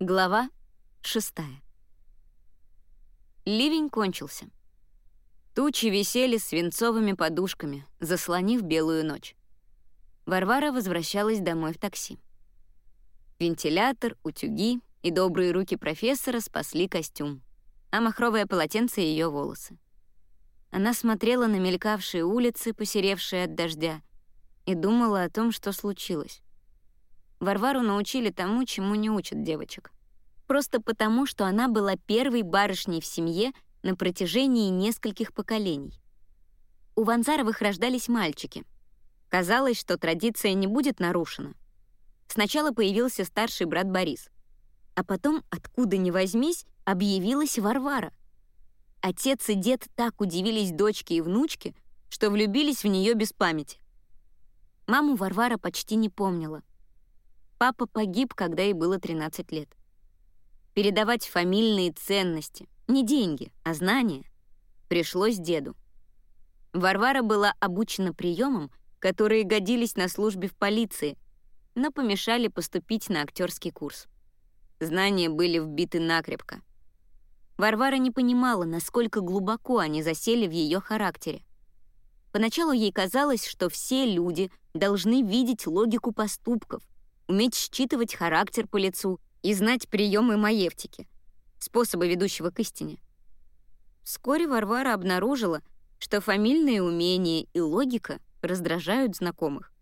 Глава шестая. Ливень кончился. Тучи висели свинцовыми подушками, заслонив белую ночь. Варвара возвращалась домой в такси. Вентилятор, утюги и добрые руки профессора спасли костюм, а махровое полотенце — ее волосы. Она смотрела на мелькавшие улицы, посеревшие от дождя, и думала о том, что случилось. Варвару научили тому, чему не учат девочек. Просто потому, что она была первой барышней в семье на протяжении нескольких поколений. У Ванзаровых рождались мальчики. Казалось, что традиция не будет нарушена. Сначала появился старший брат Борис. А потом, откуда ни возьмись, объявилась Варвара. Отец и дед так удивились дочке и внучке, что влюбились в нее без памяти. Маму Варвара почти не помнила. Папа погиб, когда ей было 13 лет. Передавать фамильные ценности, не деньги, а знания, пришлось деду. Варвара была обучена приемам, которые годились на службе в полиции, но помешали поступить на актерский курс. Знания были вбиты накрепко. Варвара не понимала, насколько глубоко они засели в ее характере. Поначалу ей казалось, что все люди должны видеть логику поступков — уметь считывать характер по лицу и знать приемы маевтики, способы ведущего к истине. Вскоре Варвара обнаружила, что фамильные умения и логика раздражают знакомых.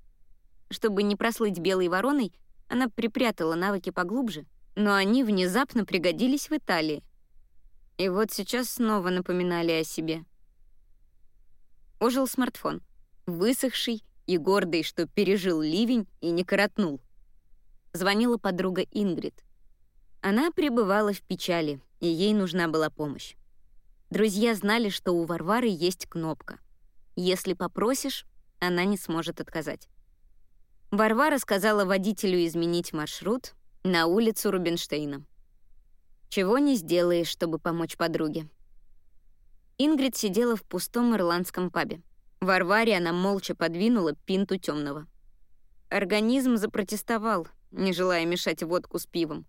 Чтобы не прослыть белой вороной, она припрятала навыки поглубже, но они внезапно пригодились в Италии. И вот сейчас снова напоминали о себе. Ожил смартфон, высохший и гордый, что пережил ливень и не коротнул звонила подруга Ингрид. Она пребывала в печали, и ей нужна была помощь. Друзья знали, что у Варвары есть кнопка. Если попросишь, она не сможет отказать. Варвара сказала водителю изменить маршрут на улицу Рубинштейна. Чего не сделаешь, чтобы помочь подруге. Ингрид сидела в пустом ирландском пабе. Варваре она молча подвинула пинту темного. Организм запротестовал, не желая мешать водку с пивом.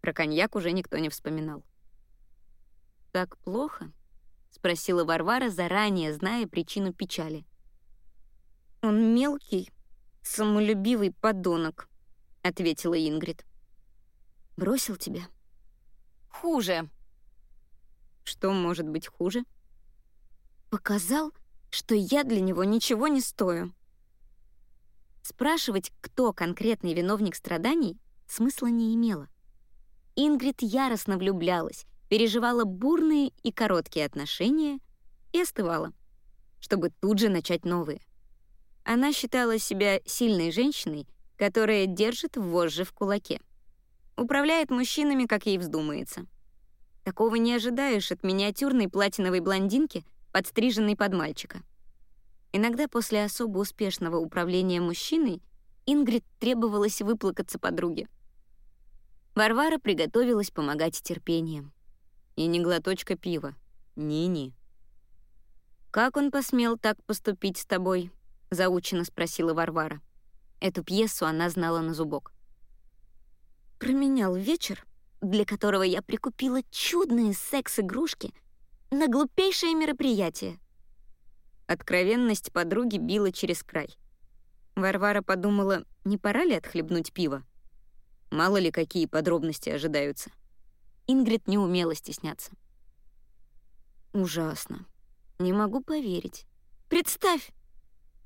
Про коньяк уже никто не вспоминал. «Так плохо?» — спросила Варвара, заранее зная причину печали. «Он мелкий, самолюбивый подонок», — ответила Ингрид. «Бросил тебя?» «Хуже». «Что может быть хуже?» «Показал, что я для него ничего не стою», Спрашивать, кто конкретный виновник страданий, смысла не имело. Ингрид яростно влюблялась, переживала бурные и короткие отношения и остывала, чтобы тут же начать новые. Она считала себя сильной женщиной, которая держит вожжи в кулаке. Управляет мужчинами, как ей вздумается. Такого не ожидаешь от миниатюрной платиновой блондинки, подстриженной под мальчика. Иногда после особо успешного управления мужчиной Ингрид требовалось выплакаться подруге. Варвара приготовилась помогать терпением. И не глоточка пива. Ни-ни. «Как он посмел так поступить с тобой?» — заучено спросила Варвара. Эту пьесу она знала на зубок. «Променял вечер, для которого я прикупила чудные секс-игрушки, на глупейшее мероприятие», Откровенность подруги била через край. Варвара подумала, не пора ли отхлебнуть пиво? Мало ли какие подробности ожидаются. Ингрид не умела стесняться. Ужасно. Не могу поверить. Представь!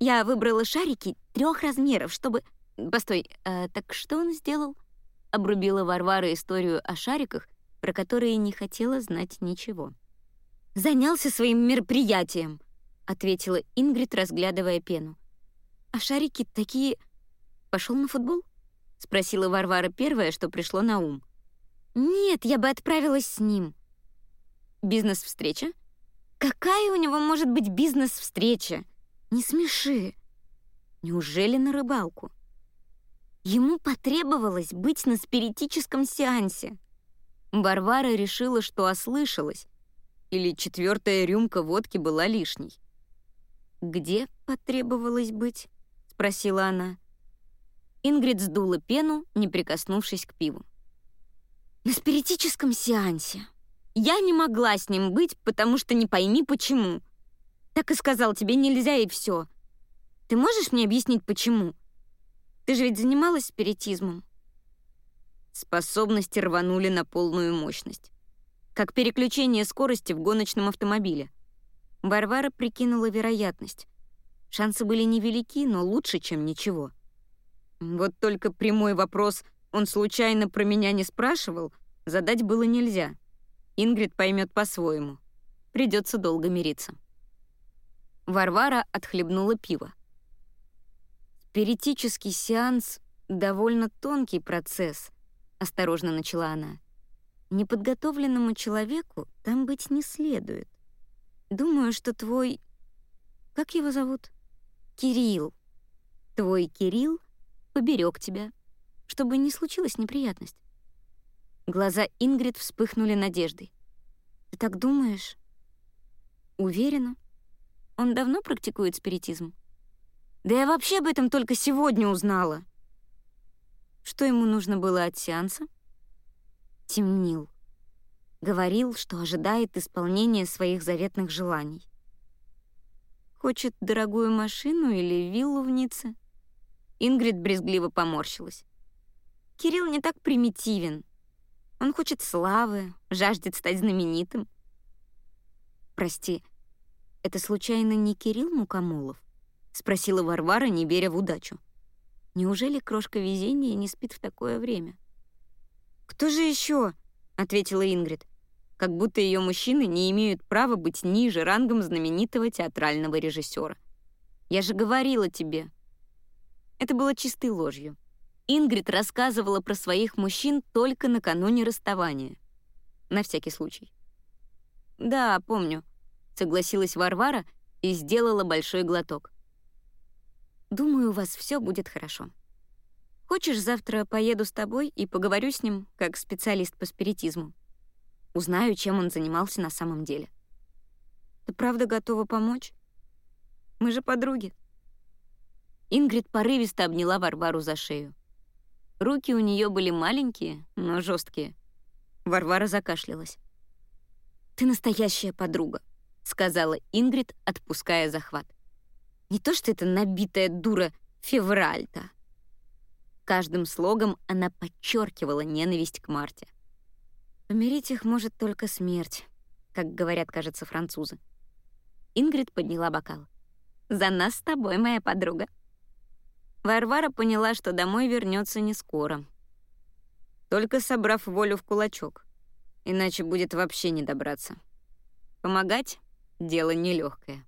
Я выбрала шарики трех размеров, чтобы... Постой, а так что он сделал? Обрубила Варвара историю о шариках, про которые не хотела знать ничего. Занялся своим мероприятием. — ответила Ингрид, разглядывая пену. «А шарики такие... Пошел на футбол?» — спросила Варвара первое, что пришло на ум. «Нет, я бы отправилась с ним». «Бизнес-встреча?» «Какая у него может быть бизнес-встреча? Не смеши». «Неужели на рыбалку?» Ему потребовалось быть на спиритическом сеансе. Варвара решила, что ослышалась, или четвертая рюмка водки была лишней. «Где потребовалось быть?» — спросила она. Ингрид сдула пену, не прикоснувшись к пиву. На спиритическом сеансе. Я не могла с ним быть, потому что не пойми почему. Так и сказал, тебе нельзя и все. Ты можешь мне объяснить, почему? Ты же ведь занималась спиритизмом. Способности рванули на полную мощность. Как переключение скорости в гоночном автомобиле. Варвара прикинула вероятность. Шансы были невелики, но лучше, чем ничего. Вот только прямой вопрос «он случайно про меня не спрашивал?» задать было нельзя. Ингрид поймет по-своему. Придется долго мириться. Варвара отхлебнула пиво. «Спиритический сеанс — довольно тонкий процесс», — осторожно начала она. «Неподготовленному человеку там быть не следует. Думаю, что твой... Как его зовут? Кирилл. Твой Кирилл поберег тебя, чтобы не случилась неприятность. Глаза Ингрид вспыхнули надеждой. «Ты так думаешь?» «Уверена. Он давно практикует спиритизм?» «Да я вообще об этом только сегодня узнала». Что ему нужно было от сеанса? Темнил. Говорил, что ожидает исполнения своих заветных желаний. Хочет дорогую машину или виллу в Ницце? Ингрид брезгливо поморщилась. Кирилл не так примитивен. Он хочет славы, жаждет стать знаменитым. «Прости, это случайно не Кирилл Мукомолов?» — спросила Варвара, не веря в удачу. «Неужели крошка везения не спит в такое время?» «Кто же еще?» — ответила Ингрид, как будто ее мужчины не имеют права быть ниже рангом знаменитого театрального режиссера. «Я же говорила тебе». Это было чистой ложью. Ингрид рассказывала про своих мужчин только накануне расставания. На всякий случай. «Да, помню», — согласилась Варвара и сделала большой глоток. «Думаю, у вас все будет хорошо. Хочешь, завтра поеду с тобой и поговорю с ним, как специалист по спиритизму? Узнаю, чем он занимался на самом деле. Ты правда готова помочь? Мы же подруги». Ингрид порывисто обняла Варвару за шею. Руки у нее были маленькие, но жесткие. Варвара закашлялась. «Ты настоящая подруга», — сказала Ингрид, отпуская захват. «Не то что это набитая дура февральта». Каждым слогом она подчеркивала ненависть к Марте. «Помирить их может только смерть», как говорят, кажется, французы. Ингрид подняла бокал. «За нас с тобой, моя подруга». Варвара поняла, что домой вернется не скоро. Только собрав волю в кулачок. Иначе будет вообще не добраться. Помогать — дело нелегкое.